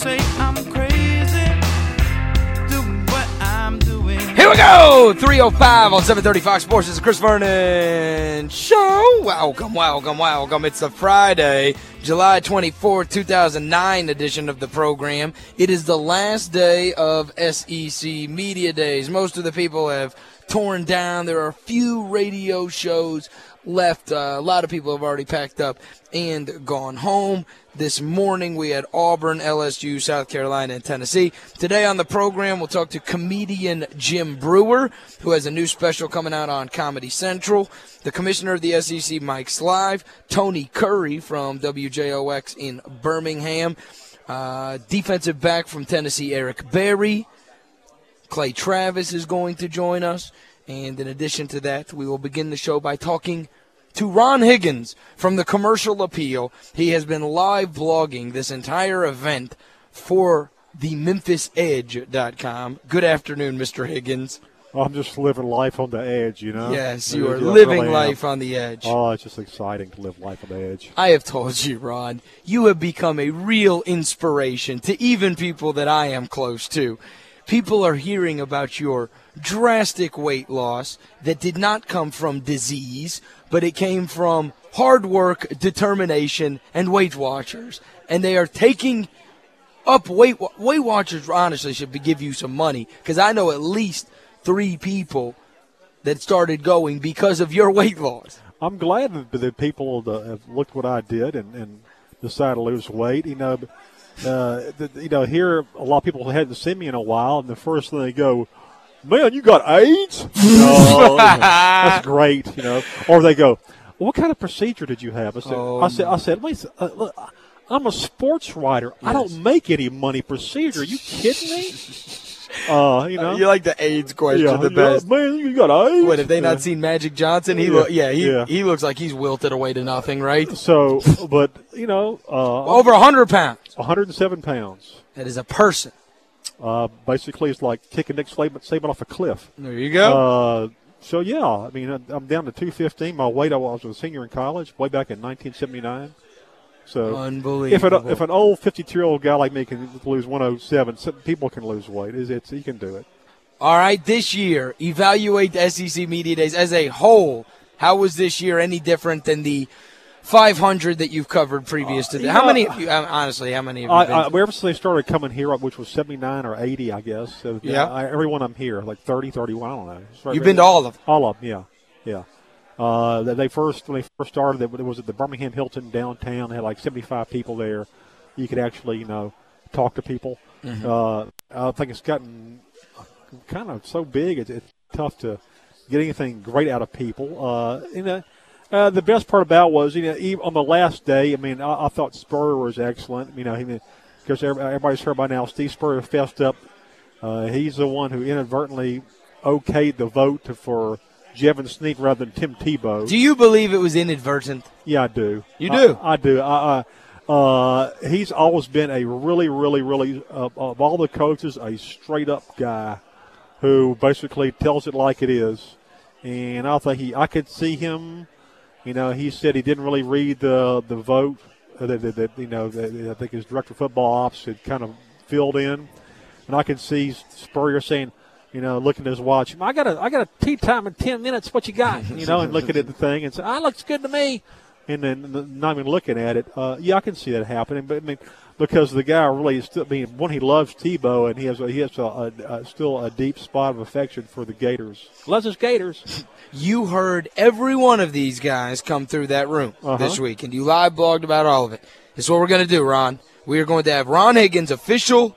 say I'm crazy. What I'm doing. Here we go! 305 on 730 Fox Sports. It's the Chris Vernon Show. Welcome, welcome, welcome. It's a Friday, July 24, 2009 edition of the program. It is the last day of SEC Media Days. Most of the people have torn down. There are a few radio shows left. Uh, a lot of people have already packed up and gone home. This morning we had Auburn, LSU, South Carolina, and Tennessee. Today on the program we'll talk to comedian Jim Breuer, who has a new special coming out on Comedy Central. The commissioner of the SEC, Mike Slive, Tony Curry from WJOX in Birmingham, uh, defensive back from Tennessee, Eric Berry. Clay Travis is going to join us. And in addition to that, we will begin the show by talking to Ron Higgins from the Commercial Appeal. He has been live blogging this entire event for the MemphisEdge.com. Good afternoon, Mr. Higgins. I'm just living life on the edge, you know? Yes, you are really living am. life on the edge. Oh, it's just exciting to live life on the edge. I have told you, Ron, you have become a real inspiration to even people that I am close to. People are hearing about your drastic weight loss that did not come from disease, but it came from hard work, determination, and Weight Watchers. And they are taking up Weight Weight Watchers. Honestly, should give you some money because I know at least three people that started going because of your weight loss. I'm glad that people have looked what I did and, and decided to lose weight. You know, uh, you know, here a lot of people hadn't seen me in a while, and the first thing they go, "Man, you got AIDS?" no, that's great. You know, or they go, "What kind of procedure did you have?" I said, Oh, "I said, I said, wait, uh, look, I'm a sports writer. I don't make any money procedure. Are you kidding me?" Uh, you know, You like the AIDS question yeah, the yeah, best. man, you got AIDS. What have they Yeah. not seen Magic Johnson? He Yeah. look, yeah, he Yeah. he looks like he's wilted away to nothing, right? So, but you know, uh, Over hundred pounds. 107 pounds. That is a person. Uh, basically, it's like kicking Nick Saban, Saban off a cliff. There you go. Uh, so yeah, I mean, I'm down to 215. My weight, I was a senior in college, way back in 1979. So if, Unbelievable. if an old 52 year old guy like me can lose 107, some people can lose weight. It's, it's he can do it. All right, this year, evaluate the SEC Media Days as a whole. How was this year any different than the 500 that you've covered previous to Uh, that? How many? Have you, uh, honestly, how many have you I? I, ever since they started coming here, which was 79 or 80, I guess. So, Yeah. I, everyone I'm here, like 30, 31, I don't know. Right- You've been to all of them. All of them, yeah, yeah. Uh, they- they first when they first started, it was at the Birmingham Hilton downtown. They had like 75 people there. You could actually, you know, talk to people. Uh, I think it's gotten kind of so big, it's, it's tough to get anything great out of people. Uh, you know, uh, the best part about was, you know, even on the last day, I mean, I, I thought Spurrier was excellent. You know, he because everybody's heard by now, Steve Spurrier fessed up. Uh, he's the one who inadvertently okayed the vote for Jevan Snead rather than Tim Tebow. Do you believe it was inadvertent? Yeah, I do. You do? I, do. I, I, uh, he's always been a really, really, really, uh, of all the coaches, a straight up guy who basically tells it like it is. And I think he, I could see him. You know, he said he didn't really read the the vote that, that, that you know that I think his director of football ops had kind of filled in, and I can see Spurrier saying, you know, looking at his watch, I got a I got a tea time in ten minutes. What you got? You know, and looking at the thing and saying, ah, looks good to me and then not even looking at it. Uh, yeah, I can see that happening. But I mean, because the guy really is still. I mean, one, he loves Tebow, and he has a, he has a, a, a, still a deep spot of affection for the Gators. Loves his Gators. You heard every one of these guys come through that room Uh-huh. this week, and you live blogged about all of it. This is what we're going to do, Ron. We are going to have Ron Higgins' official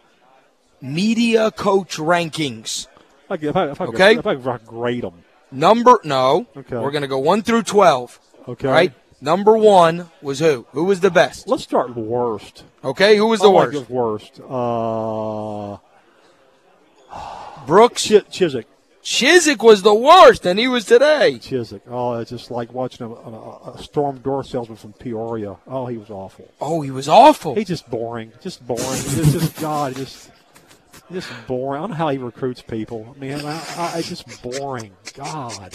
media coach rankings. I, if I, if I, Okay. If I, if I grade them. Number no. Okay. We're going to go one through twelve. Okay. Right. Number one was who? Who was the best? Let's start with worst. Okay. Who was the I like worst? worst. Uh, Brooks Ch- Chizik. Chizik was the worst, and he was today. Chizik. Oh, it's just like watching a, a, a storm door salesman from Peoria. Oh, he was awful. Oh, he was awful. He's just boring. Just boring. It's just God. Just just boring. I don't know how he recruits people. I mean, I, I, it's just boring. God.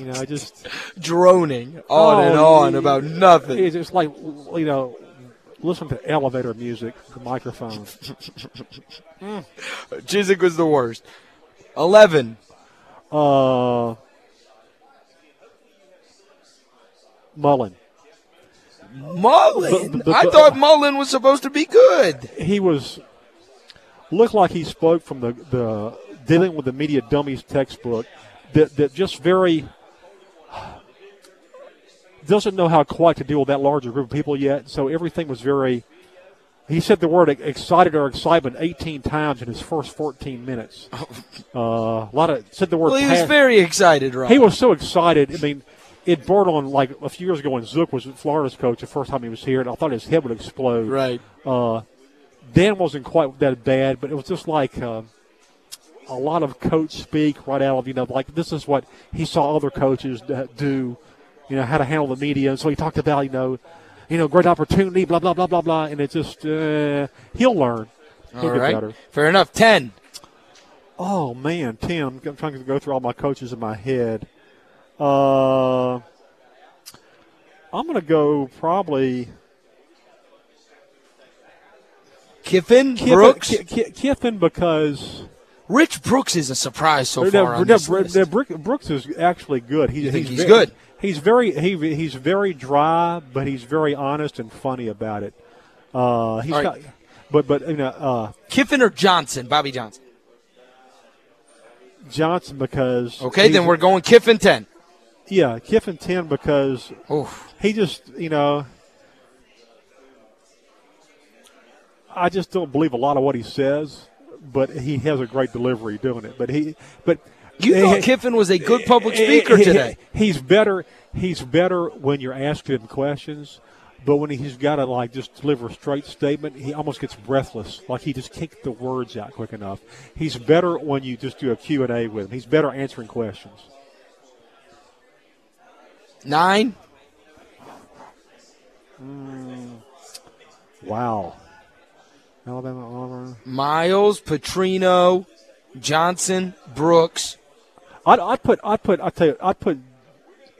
You know, just droning on and Oh, on about nothing. It's just like you know, listen to elevator music, the microphone. Chizik was the worst. 11. Uh, Mullen. Mullen. But- but- I thought Mullen was supposed to be good. He was looked like he spoke from the, the dealing with the media dummies textbook that, that just very doesn't know how quite to deal with that larger group of people yet. So everything was very. He said the word excited or excitement 18 times in his first 14 minutes. Uh, a lot of said the word. Well, he was very excited, right? he was so excited. I mean, it bordered on like a few years ago when Zook was Florida's coach the first time he was here, and I thought his head would explode. Right. Uh, Dan wasn't quite that bad, but it was just like uh, a lot of coach speak right out of you know like this is what he saw other coaches do, you know how to handle the media. And so he talked about you know, you know great opportunity, blah blah blah blah blah, and it just uh, he'll learn. He'll All right. Fair enough. 10. Oh man, Tim, I'm trying to go through all my coaches in my head. Uh, I'm going to go probably Kiffin, Kiffin, Brooks. Ki- Ki- Kiffin because Rich Brooks is a surprise so No, far no, no, this Br- list. no, Brooks is actually good. He, he's ve- good? He's very he, he's very dry, but he's very honest and funny about it. Uh, he's got, but but you know uh, Kiffin or Johnson? Bobby Johnson. Johnson because Okay, then we're going Kiffin 10. yeah Kiffin ten because Oof. he just you know I just don't believe a lot of what he says, but he has a great delivery doing it. But he but You he- thought Kiffin was a good public speaker he- today. He's better. He's better when you're asking him questions, but when he's got to like just deliver a straight statement, he almost gets breathless. Like he just can't get the words out quick enough. He's better when you just do a Q and A with him. He's better answering questions. Nine. Hmm. Wow. Alabama, Auburn. Miles, Petrino, Johnson, Brooks. I'd, I'd put. I'd put. I'd tell you. I'd put.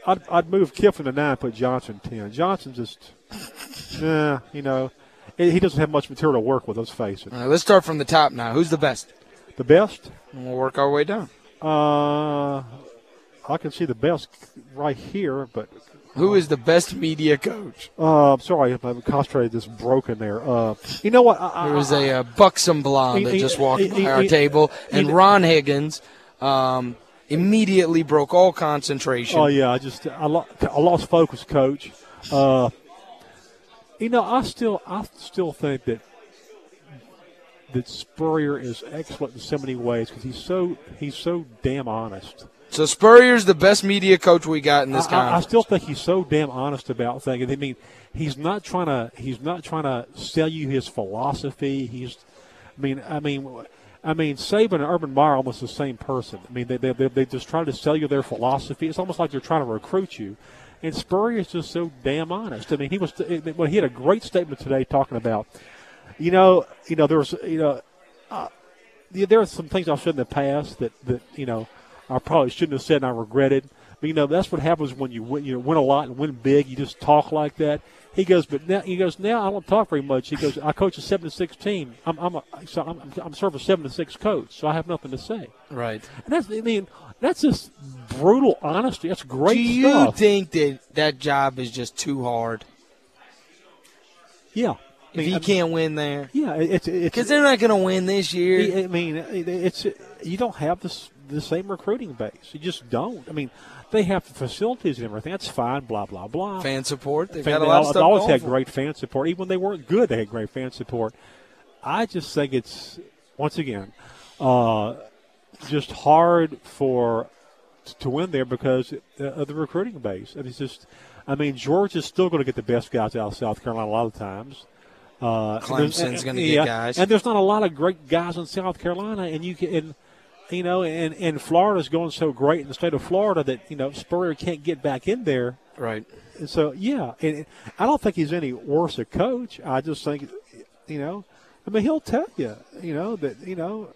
I'd, I'd move Kiffin to nine. Put Johnson ten. Johnson just. Yeah, you know, he he doesn't have much material to work with. Let's face it. All right, let's start from the top now. Who's the best? The best. And we'll work our way down. Uh, I can see the best right here, but Who is the best media coach? uh, I'm sorry if I'm concentrated. This broken there. Uh, you know what? I, I, There was a uh, buxom blonde that He- just walked he- by he- our he- table, and he- Ron Higgins um, immediately broke all concentration. Oh yeah, I just I, lo- I lost focus, coach. Uh, you know, I still I still think that that Spurrier is excellent in so many ways because he's so he's so damn honest. So Spurrier's the best media coach we got in this I, I, I still think he's so damn honest about things. I mean, he's not trying to he's not trying to sell you his philosophy. He's, I mean, I mean, I mean, Saban and Urban Meyer are almost the same person. I mean, they they they, just try to sell you their philosophy. It's almost like they're trying to recruit you. And Spurrier is just so damn honest. I mean, he was well, he had a great statement today talking about, you know, you know, there was you know, uh, there are some things I've said in the past that that you know I probably shouldn't have said and I regretted. But you know that's what happens when you win, you know win a lot and win big. You just talk like that. He goes, but now he goes now I don't talk very much. He goes, I coach a seven to six team. I'm I'm a, so I'm, I'm sort of a seven to six coach, so I have nothing to say. right. And that's I mean that's just brutal honesty. That's great Do you stuff. think that that job is just too hard? yeah. I If mean, he I mean, can't win there, yeah, it's it's because they're not going to win this year. I mean, it's you don't have this the same recruiting base. You just don't. I mean, they have the facilities and everything. That's fine. Blah blah blah. Fan support. They've Fan- got a they lot of stuff always going had great fan support. Even when they weren't good, they had great fan support. I just think it's once again uh, just hard for to win there because of the recruiting base. And it's just, I mean, Georgia's still going to get the best guys out of South Carolina a lot of times. Uh, Clemson's gonna yeah, get guys. and there's not a lot of great guys in South Carolina, and you can. And, you know, and, and Florida's going so great in the state of Florida that, you know, Spurrier can't get back in there Right. and so yeah, and I don't think he's any worse a coach. I just think, you know, I mean, he'll tell you, you know, that you know,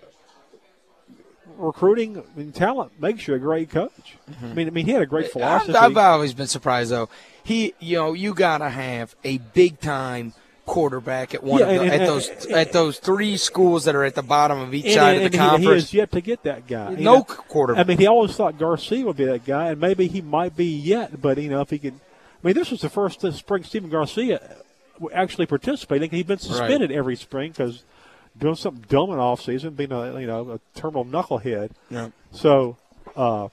recruiting and talent makes you a great coach. Mm-hmm. I mean, I mean, he had a great philosophy. I've, I've always been surprised though. He, you know, you gotta have a big time quarterback at one Yeah, of the, and- at and- those at those three schools that are at the bottom of each And, side and of the he- he, conference. has yet to get that guy. You no know, quarterback. I mean, he always thought Garcia would be that guy, and maybe he might be yet. But you know, if he could, I mean, this was the first spring Stephen Garcia actually participating. He'd been suspended every spring because doing something dumb in off season, being a you know a terminal knucklehead. Yeah. So, uh,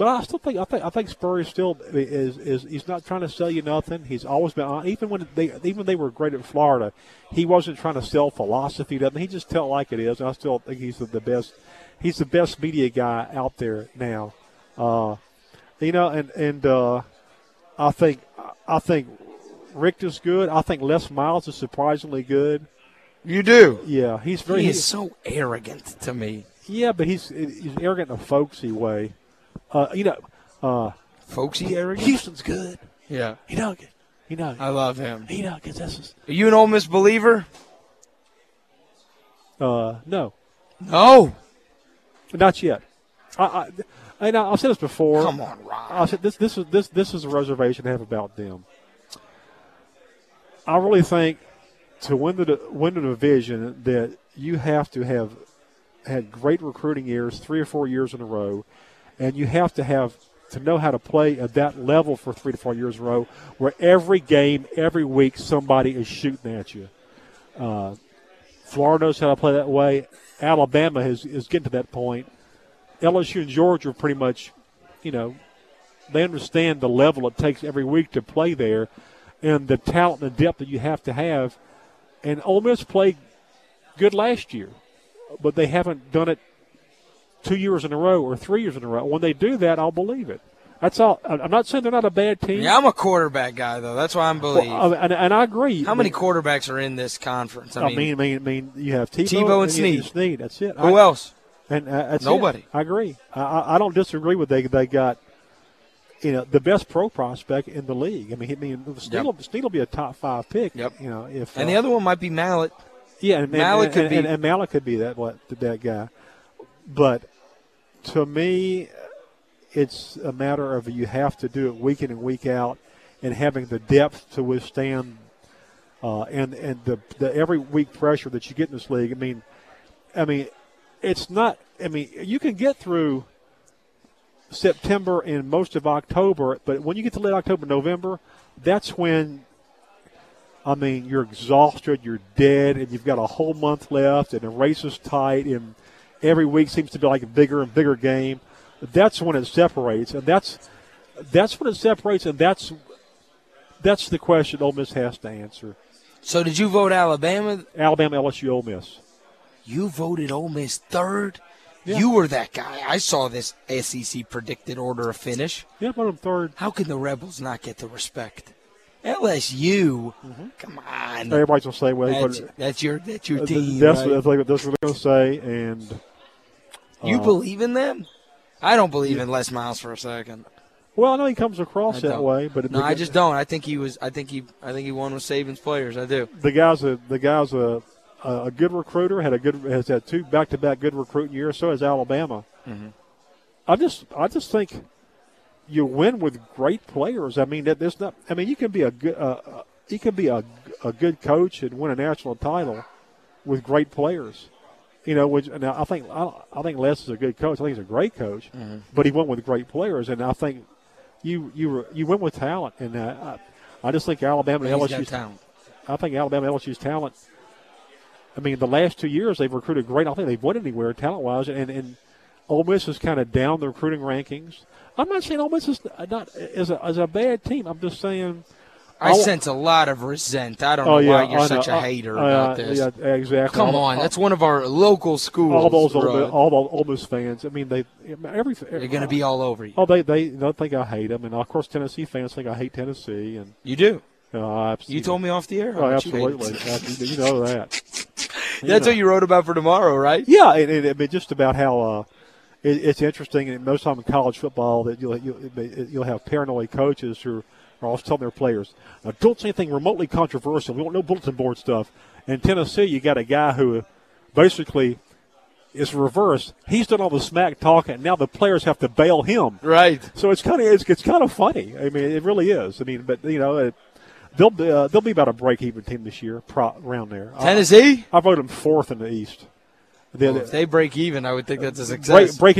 but I still think I think I think Spurrier still is is he's not trying to sell you nothing. He's always been on. Even when they even when they were great at Florida, he wasn't trying to sell philosophy. Doesn't he? Just tell like it is. And I still think he's the, the best. He's the best media guy out there now. Uh, you know, and and uh, I think I think Richt is good. I think Les Miles is surprisingly good. you do. Yeah, he's very. He is so arrogant to me. yeah, but he's he's arrogant in a folksy way. Uh, you know, uh, Folksy arrogant. Houston's good. Yeah, You know, you know, I love him. you know, because this is Are you an Ole Miss believer? uh, no, No. not yet. I, I, and I've said this before. Come on, Rob. I said this. This is this. This is a reservation I have about them. I really think to win the win the division that you have to have had great recruiting years, three or four years in a row, and you have to have to know how to play at that level for three to four years in a row, where every game, every week, somebody is shooting at you. Uh, Florida knows how to play that way. Alabama is, is getting to that point. LSU and Georgia are pretty much, you know, they understand the level it takes every week to play there and the talent and the depth that you have to have. And Ole Miss played good last year, but they haven't done it two years in a row or three years in a row. When they do that, I'll believe it. That's all. I'm not saying they're not a bad team. Yeah, I'm a quarterback guy though. That's why I'm Well, believe. I- and, and I agree. How many quarterbacks are in this conference? I I mean, mean, I mean, you have Tebow, Tebow and Snead. Snead. That's it. who I, else? And uh, that's it. Nobody. I agree. I, I, don't disagree with they. They got, you know, the best pro prospect in the league. I mean, I mean, Snead, Yep. will, will be a top five pick. Yep. You know, if And uh, the other one might be Mallett. yeah, and, and, and, could be- and, and Malik could be that what that guy. But to me, it's a matter of you have to do it week in and week out, and having the depth to withstand, uh, and and the the every week pressure that you get in this league. I mean, I mean, it's not. I mean, you can get through September and most of October, but when you get to late October, November, that's when I mean, you're exhausted, you're dead, and you've got a whole month left, and the race is tight, and every week seems to be like a bigger and bigger game. That's when it separates, and that's that's when it separates, and that's that's the question Ole Miss has to answer. So did you vote Alabama? Alabama, LSU, Ole Miss. You voted Ole Miss third. Yeah. You were that guy. I saw this SEC predicted order of finish. Yeah, but I'm third. How can the Rebels not get the respect? LSU, Mm-hmm. come on. Everybody's gonna say, well, That's, that's your that's your uh, team. that's, right? what- that's what they're gonna say, and you uh, believe in them? I don't believe in Les Miles for a second. well, I know he comes across I that don't. way, but No, I just don't. I think he was. I think he. I think he won with Saban's players. I do. the guy's a the guy's a a good recruiter. Had a good has had two back to back good recruiting years. So has Alabama. Mhm. I just I just think you win with great players. I mean that there's not. I mean you can be a good uh, uh, you can be a a good coach and win a national title with great players. You know, which now I think I, I think Les is a good coach. I think he's a great coach, but he went with great players, and I think you you were, you went with talent, and uh, I, I just think Alabama and LSU's talent. I think Alabama and LSU's talent. I mean, the last two years they've recruited great. I don't think they've won anywhere talent wise, and and Ole Miss is kind of down the recruiting rankings. I'm not saying Ole Miss is not is a, is a bad team. I'm just saying. I I'll- sense a lot of resent. I don't Oh know yeah, why you're I such know. a Uh, hater uh, about this. Yeah, exactly. Come All- on, that's one of our local schools. all those Ole bro. Miss, all those Ole Miss fans. I mean, they every They're going to be all over you. Oh, they they don't think I hate them, and of course Tennessee fans think I hate Tennessee, and You do. uh. You told me off the air. Oh, much you absolutely. you know that. That's what you wrote about for tomorrow, right? Yeah, and, and, I mean, just about how uh, it, it's interesting, and most of time in college football, that you'll you'll, you'll have paranoid coaches who are always telling their players, now, "Don't say anything remotely controversial. We don't know bulletin board stuff." In Tennessee, you got a guy who basically is reversed. He's done all the smack talking, and now the players have to bail him. Right. So it's kind of it's, it's kind of funny. I mean, it really is. I mean, but you know, it, they'll be uh, they'll be about a break even team this year, pro, around there. Tennessee? I, I voted them fourth in the East. Well, if they break even, I would think that's a break, success. break